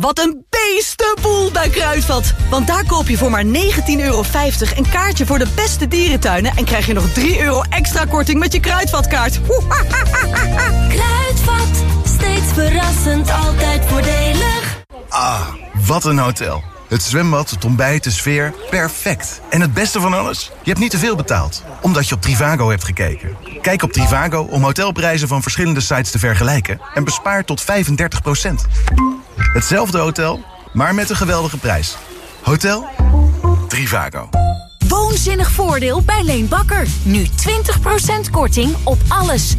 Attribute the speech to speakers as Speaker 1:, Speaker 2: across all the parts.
Speaker 1: Wat een beestenboel bij Kruidvat. Want daar koop je voor maar 19,50 euro een kaartje voor de beste dierentuinen... en krijg je nog 3 euro extra korting met je Kruidvatkaart.
Speaker 2: Kruidvat, steeds verrassend, altijd voordelig.
Speaker 3: Ah, wat een hotel. Het zwembad, het ontbijt, de sfeer, perfect. En het beste van alles? Je hebt niet te veel betaald, omdat je op Trivago hebt gekeken. Kijk op Trivago om hotelprijzen van verschillende sites te vergelijken... en bespaar tot 35% Hetzelfde hotel, maar met een geweldige prijs. Hotel Trivago.
Speaker 4: Woonzinnig voordeel bij Leen Bakker. Nu 20% korting op alles. 20%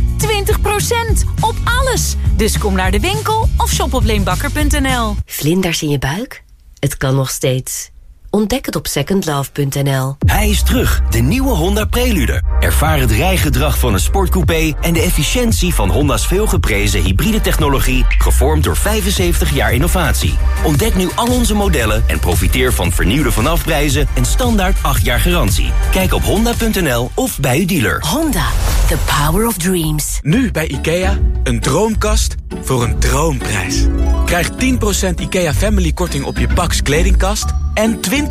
Speaker 4: op alles. Dus kom naar de winkel of shop op leenbakker.nl.
Speaker 5: Vlinders in je buik? Het kan nog steeds. Ontdek het op secondlove.nl.
Speaker 6: Hij is terug, de nieuwe Honda Prelude. Ervaar het rijgedrag van een sportcoupé... en de efficiëntie van Honda's veelgeprezen hybride technologie... gevormd door 75 jaar innovatie. Ontdek nu al onze modellen en profiteer van vernieuwde vanafprijzen... en standaard 8 jaar garantie. Kijk op honda.nl of bij uw dealer.
Speaker 5: Honda, the power of dreams.
Speaker 7: Nu bij IKEA, een droomkast voor een droomprijs. Krijg 10% IKEA Family korting op je Pax kledingkast... en 20%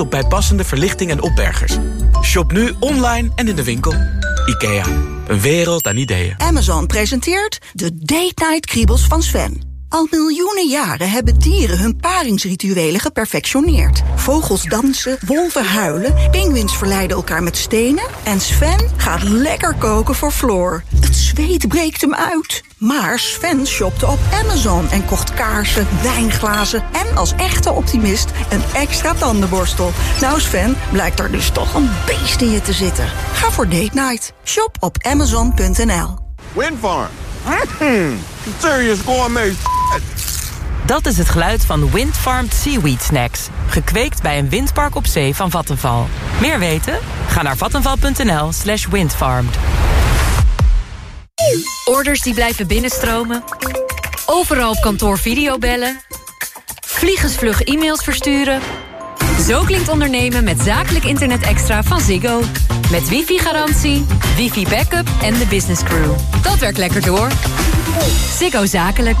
Speaker 7: op bijpassende verlichting en opbergers. Shop nu online en in de winkel. IKEA, een wereld aan ideeën.
Speaker 1: Amazon presenteert de Date Night Kriebels van Sven. Al miljoenen jaren hebben dieren hun paringsrituelen geperfectioneerd. Vogels dansen, wolven huilen, pinguïns verleiden elkaar met stenen... en Sven gaat lekker koken voor Floor. Zweet breekt hem uit. Maar Sven shopte op Amazon en kocht kaarsen, wijnglazen... en als echte optimist een extra tandenborstel. Nou Sven, blijkt er dus toch een beest in je te zitten. Ga voor date night. Shop op amazon.nl.
Speaker 8: Windfarm. Mm, serious gourmet
Speaker 9: Dat is het geluid van Windfarmed Seaweed Snacks. Gekweekt bij een windpark op zee van Vattenval. Meer weten? Ga naar vattenval.nl slash windfarmed.
Speaker 10: Orders die blijven binnenstromen. Overal op kantoor videobellen. Vliegensvlug e-mails versturen. Zo klinkt ondernemen met zakelijk internet extra van Ziggo. Met wifi-garantie, wifi-backup en de business crew. Dat werkt lekker door. Ziggo Zakelijk.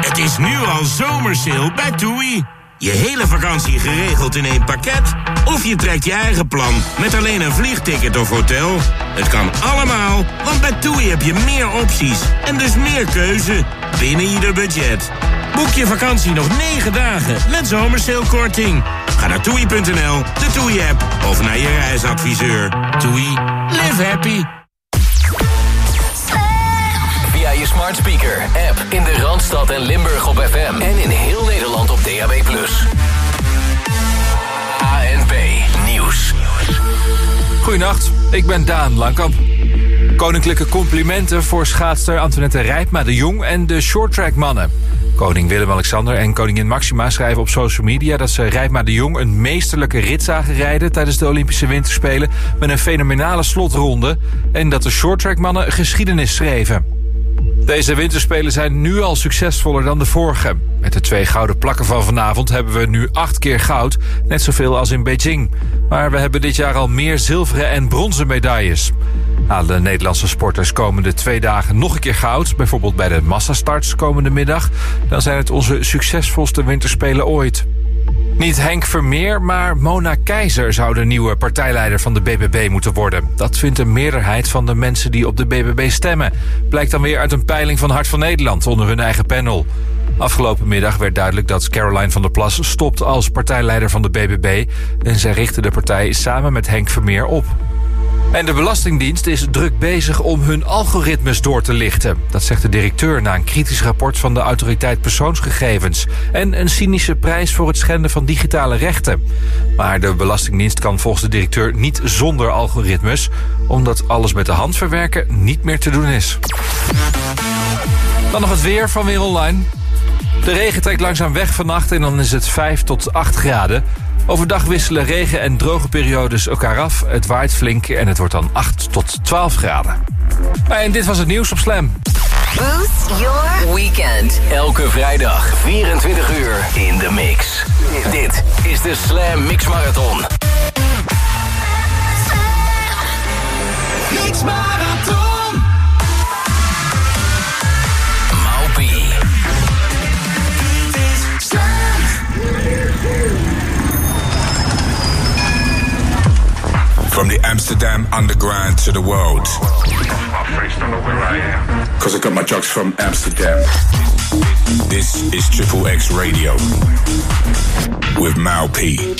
Speaker 11: Het is nu al zomersale bij TUI. Je hele vakantie geregeld in één pakket? Of je trekt je eigen plan met alleen een vliegticket of hotel? Het kan allemaal, want bij TUI heb je meer opties en dus meer keuze binnen ieder budget. Boek je vakantie nog 9 dagen met zomersailkorting. Ga naar toei.nl, de TUI-app of naar je reisadviseur. TUI, live happy.
Speaker 12: Smart speaker, app in de Randstad en Limburg op FM en in heel Nederland op DAB+. ANP Nieuws.
Speaker 13: Goedenacht, ik ben Daan Langkamp. Koninklijke complimenten voor schaatster Antoinette Rijpma de Jong en de shorttrackmannen. Koning Willem-Alexander en koningin Maxima schrijven op social media... dat ze Rijpma de Jong een meesterlijke rit zagen rijden... tijdens de Olympische Winterspelen met een fenomenale slotronde... en dat de shorttrackmannen geschiedenis schreven. Deze winterspelen zijn nu al succesvoller dan de vorige. Met de twee gouden plakken van vanavond hebben we nu acht keer goud. Net zoveel als in Beijing. Maar we hebben dit jaar al meer zilveren en bronzen medailles. Aan de Nederlandse sporters komende twee dagen nog een keer goud. Bijvoorbeeld bij de massastarts komende middag. Dan zijn het onze succesvolste winterspelen ooit. Niet Henk Vermeer, maar Mona Keizer zou de nieuwe partijleider van de BBB moeten worden. Dat vindt een meerderheid van de mensen die op de BBB stemmen. Blijkt dan weer uit een peiling van Hart van Nederland onder hun eigen panel. Afgelopen middag werd duidelijk dat Caroline van der Plas stopt als partijleider van de BBB. En zij richtte de partij samen met Henk Vermeer op. En de Belastingdienst is druk bezig om hun algoritmes door te lichten. Dat zegt de directeur na een kritisch rapport van de autoriteit persoonsgegevens. En een cynische prijs voor het schenden van digitale rechten. Maar de Belastingdienst kan volgens de directeur niet zonder algoritmes... omdat alles met de hand verwerken niet meer te doen is. Dan nog het weer van Weer Online. De regen trekt langzaam weg vannacht en dan is het 5 tot 8 graden. Overdag wisselen regen- en droge periodes elkaar af. Het waait flink en het wordt dan 8 tot 12 graden. En dit was het nieuws op Slam.
Speaker 12: Boost your weekend. Elke vrijdag 24 uur in de mix. Dit is de Slam Mix Marathon.
Speaker 2: Mix Marathon.
Speaker 14: From the Amsterdam underground to the world. Cause I got my drugs from Amsterdam. This is Triple X Radio with Mal P.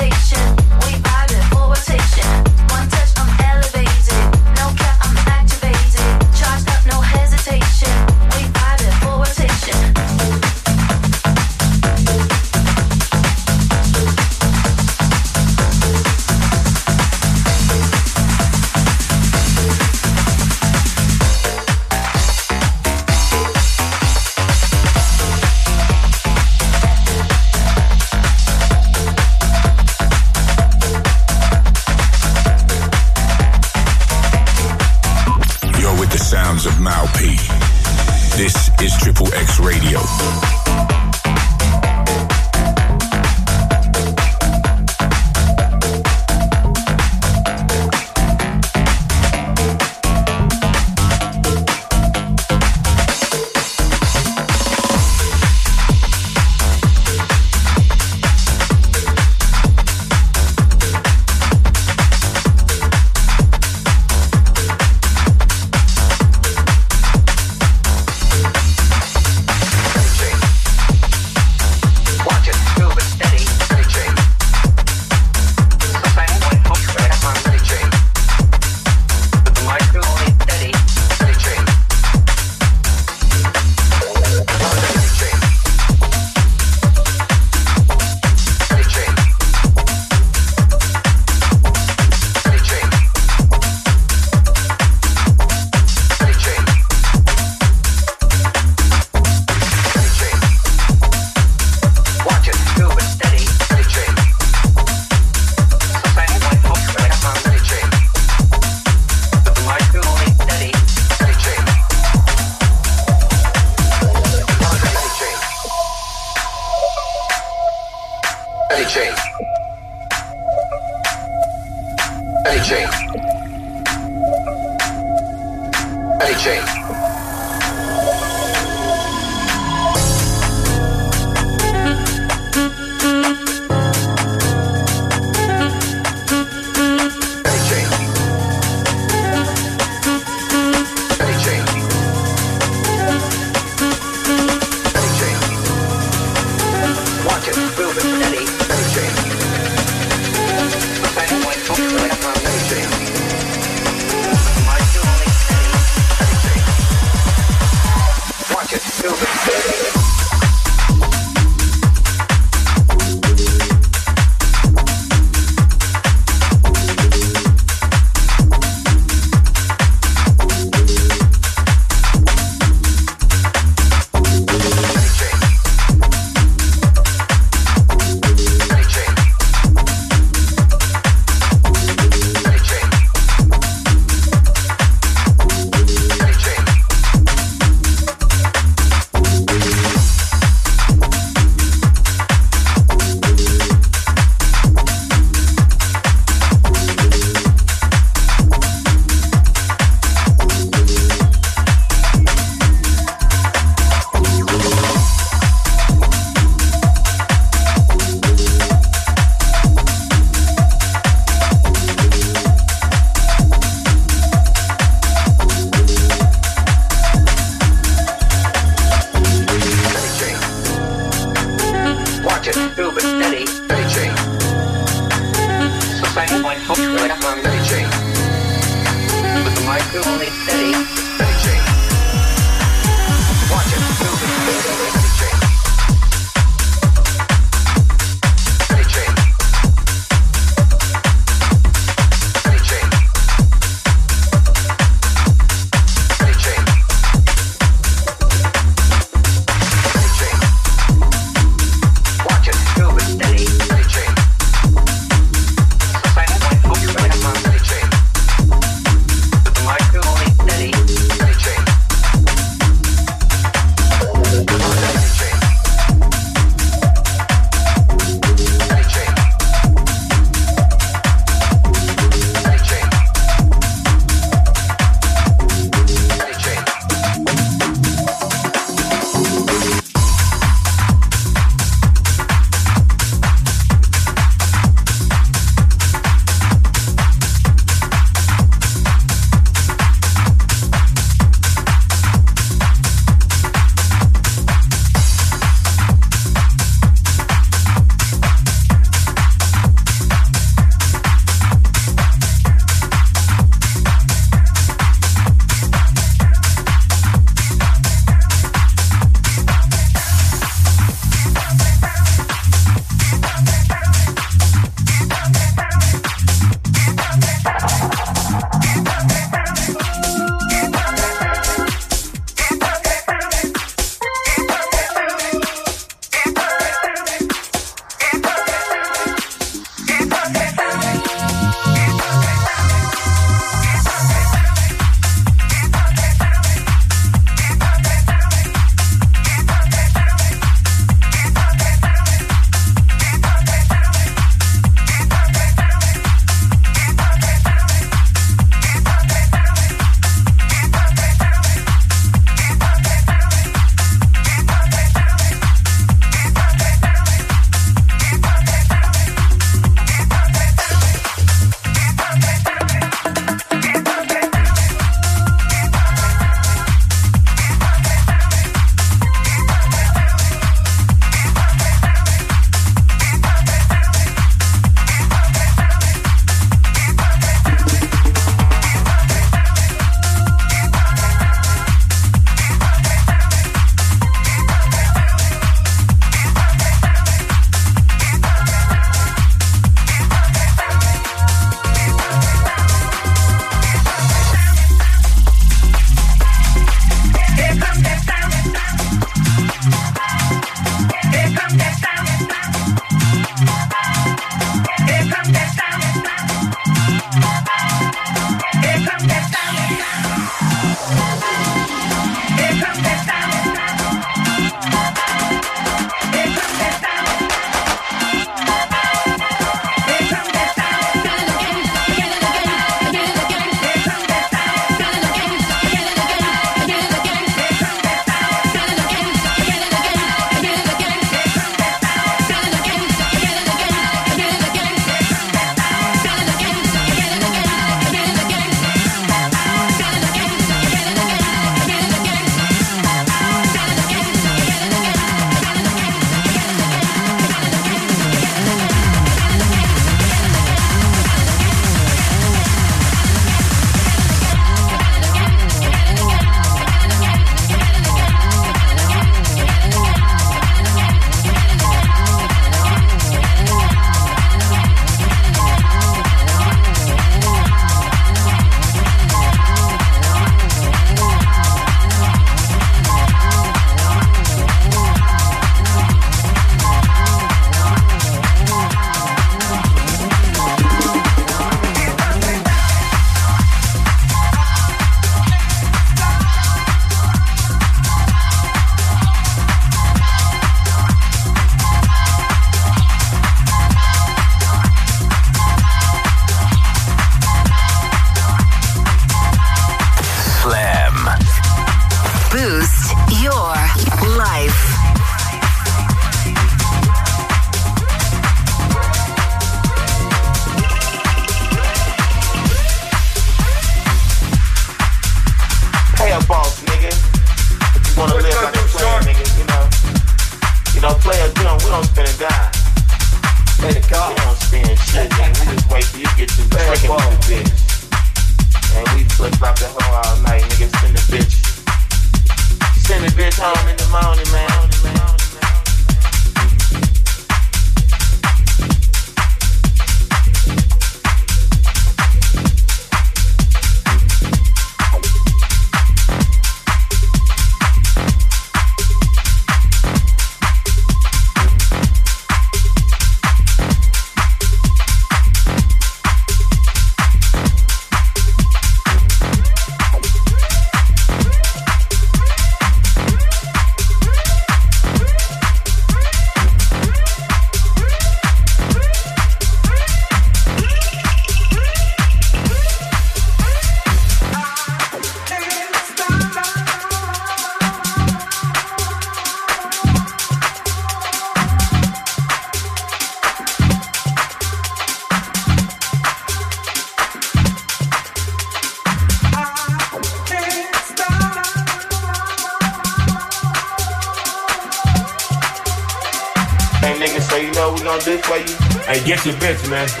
Speaker 15: Get
Speaker 8: your bitch, man.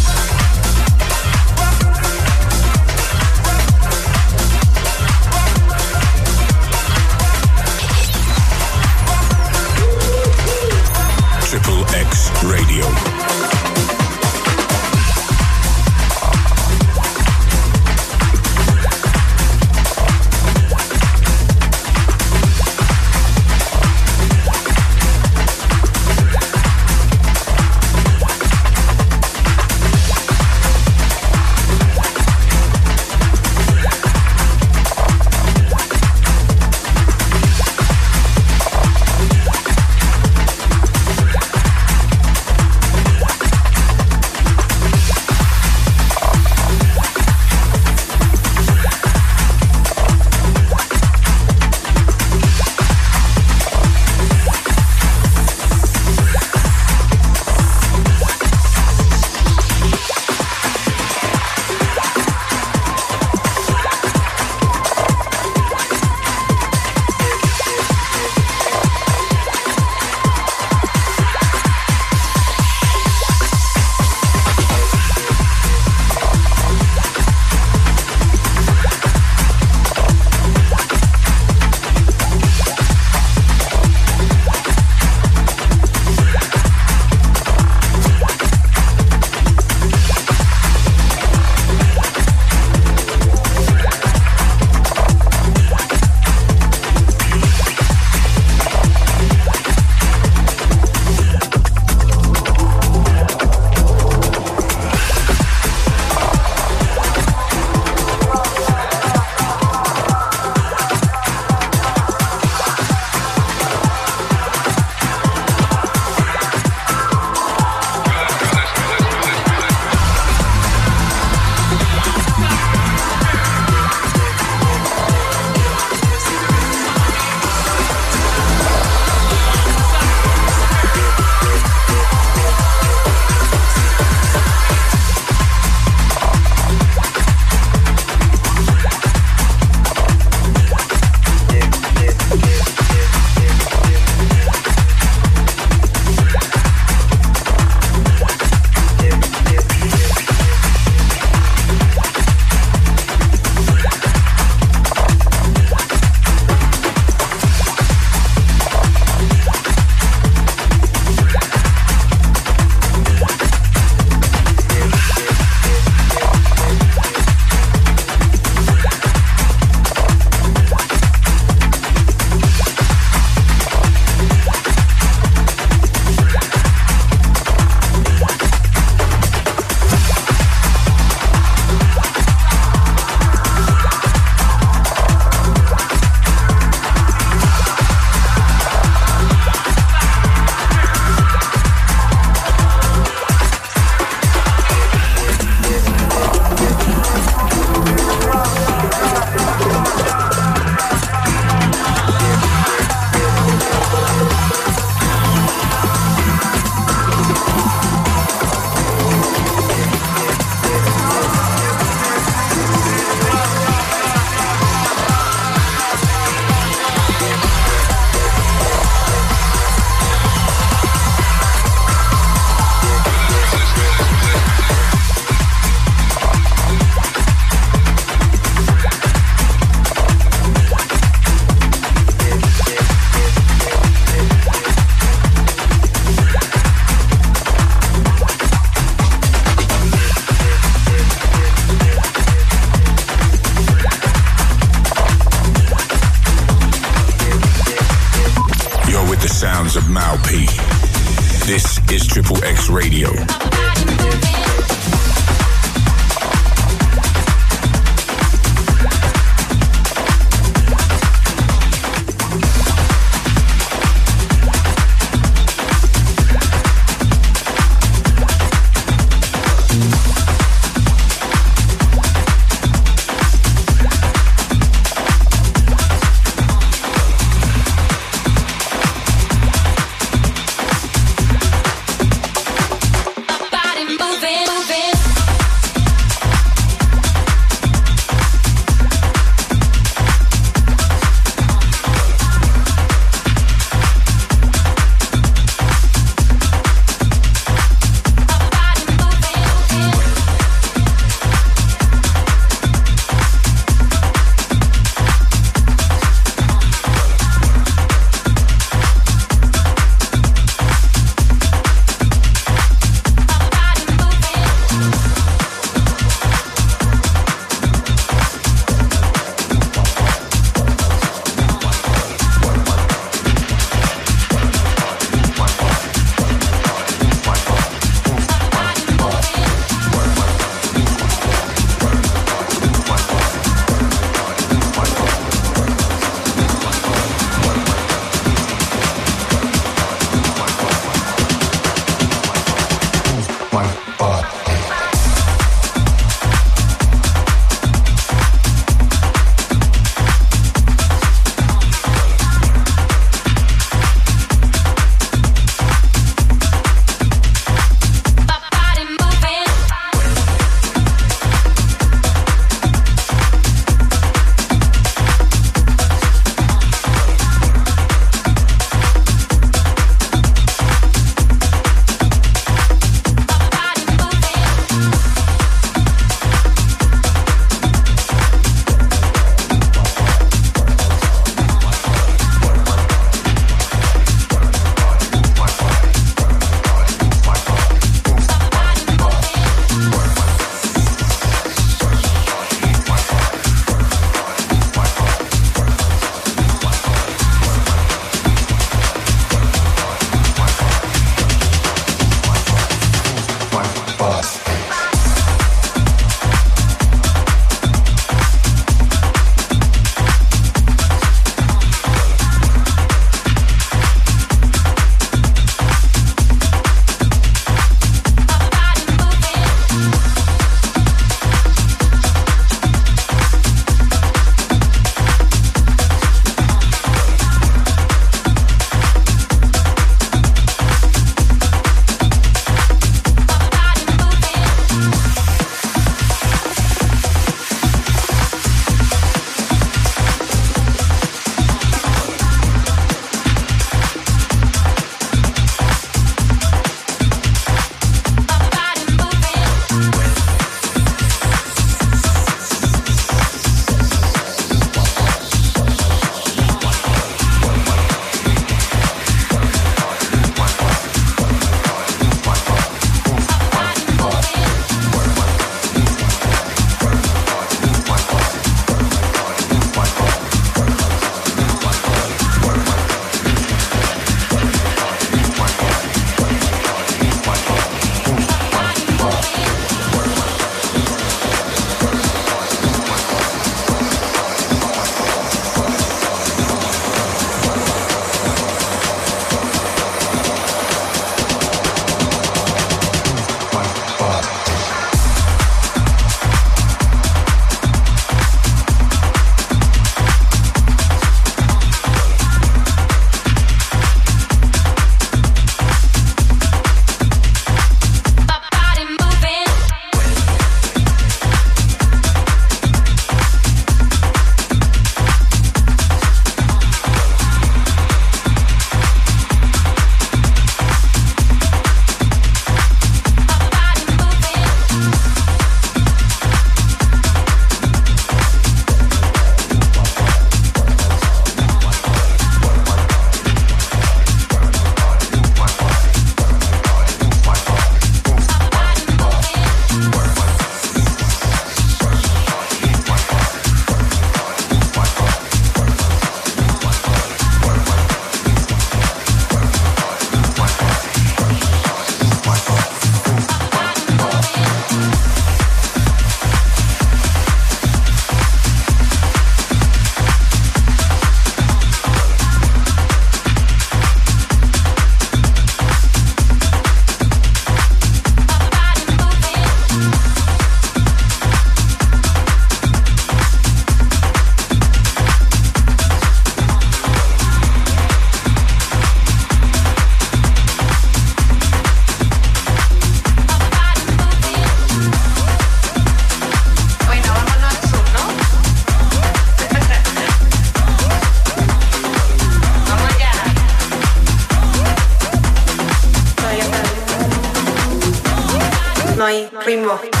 Speaker 16: No hay ritmo.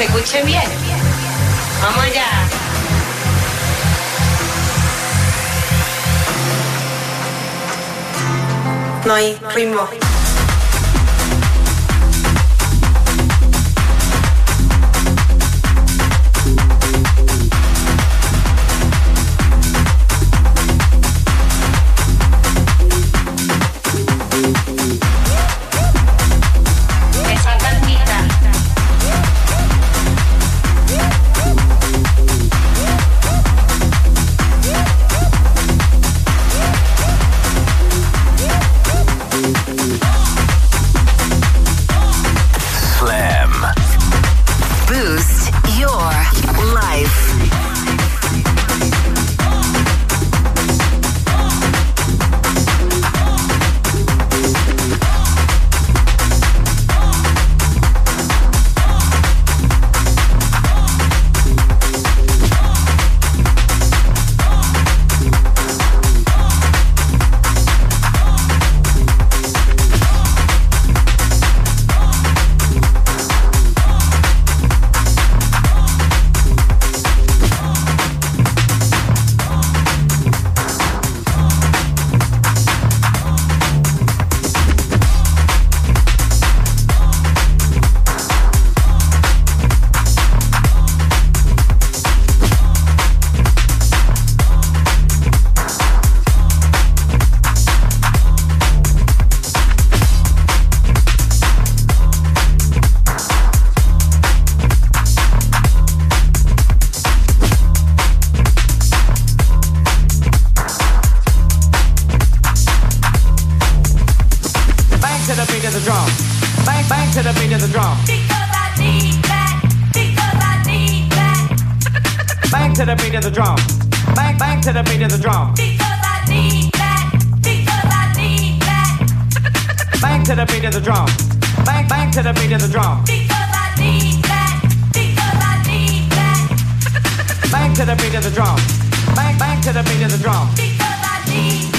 Speaker 16: Se escuche bien. Vamos allá. No hay ritmo.
Speaker 13: Bang to the beat of the drum. Bang, bang to the beat of the drum. Because I need that. Because I need that. Bang to the beat of the drum. Bang, bang to the beat of the drum. Because I did black. Bang to the beat of the drum.
Speaker 17: Bang,
Speaker 18: bang to the beat of the drum. Bang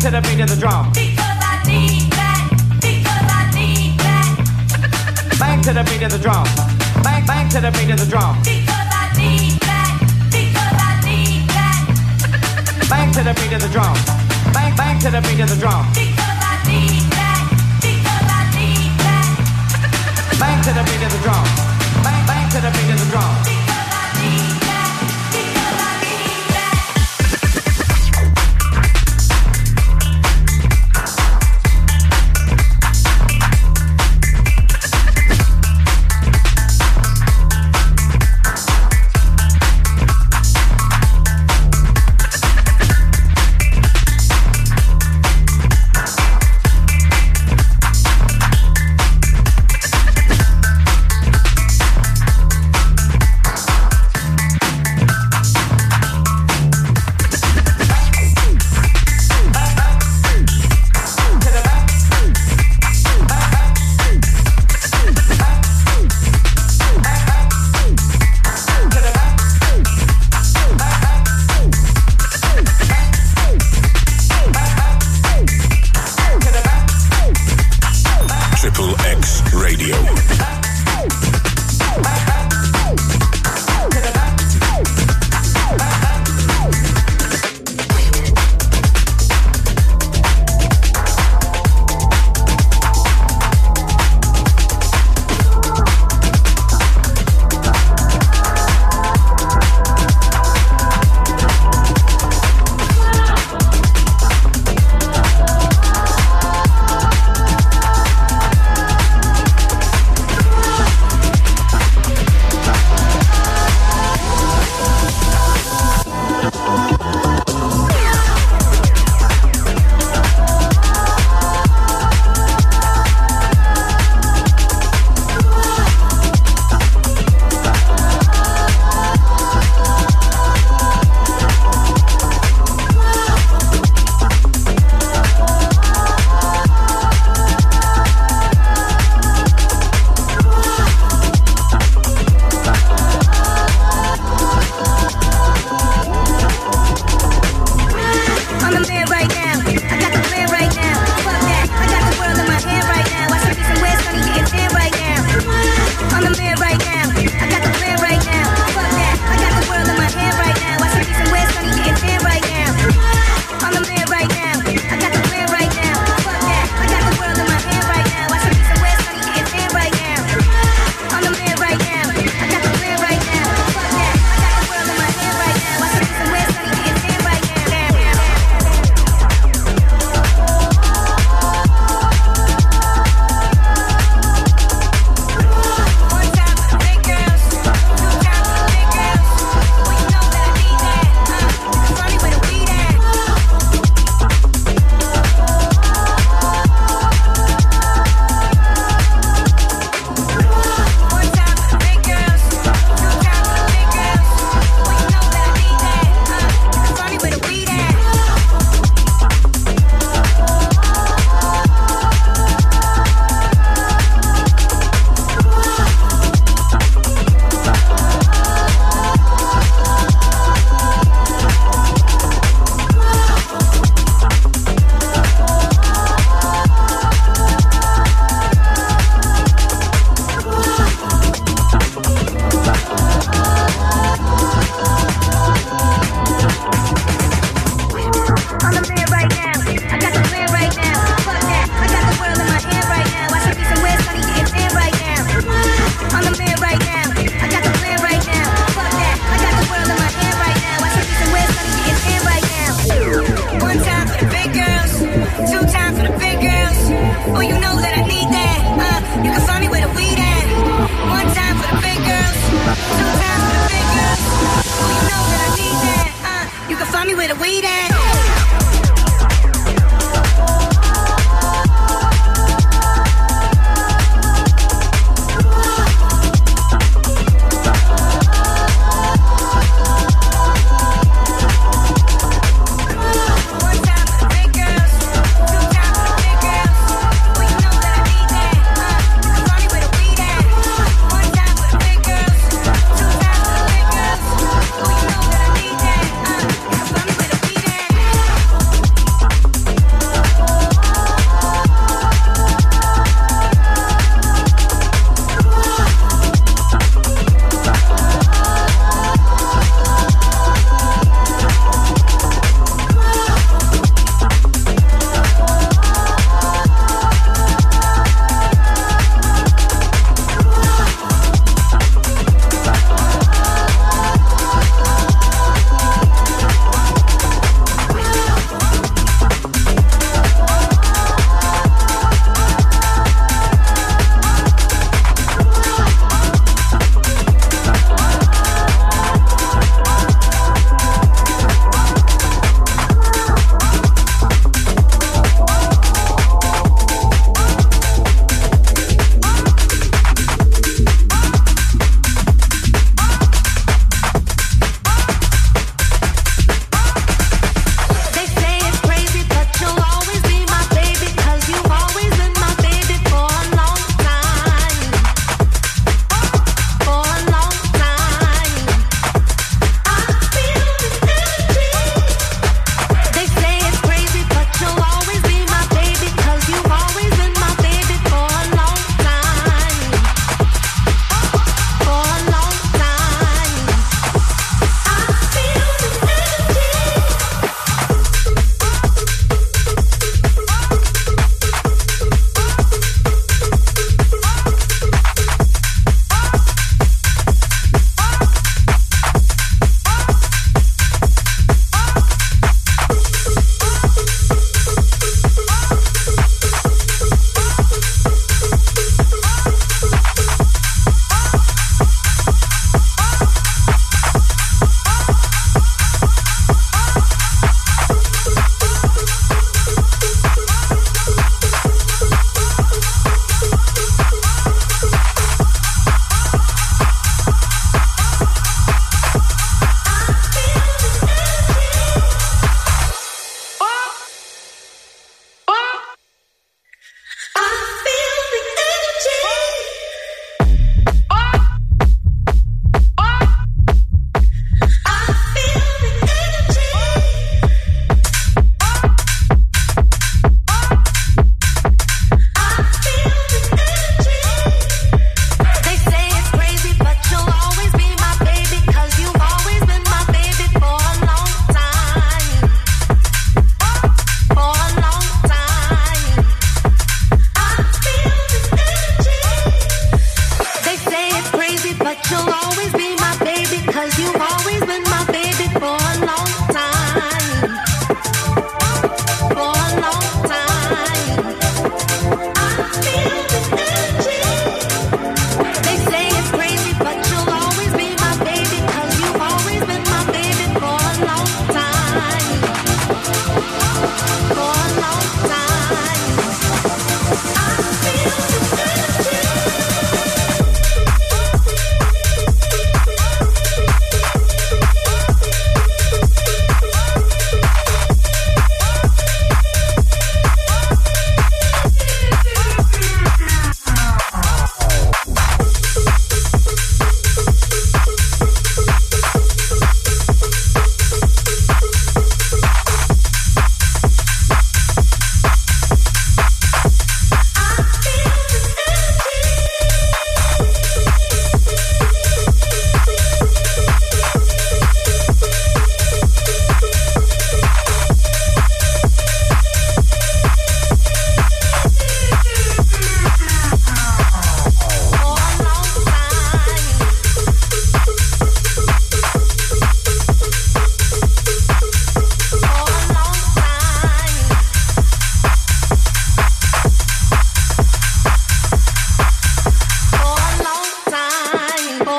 Speaker 18: to the beat of the drum.
Speaker 2: Because I need that. Because I need that.
Speaker 18: Bang to the beat of the drum. Bang bang to the beat of the drum.
Speaker 2: Because I need that. Because I need that.
Speaker 18: Bang to the beat of the drum. Bang bang to the beat of the drum.
Speaker 2: Because I need that. Because I need that.
Speaker 18: Bang to the beat of the drum. Bang bang to the beat of the drum.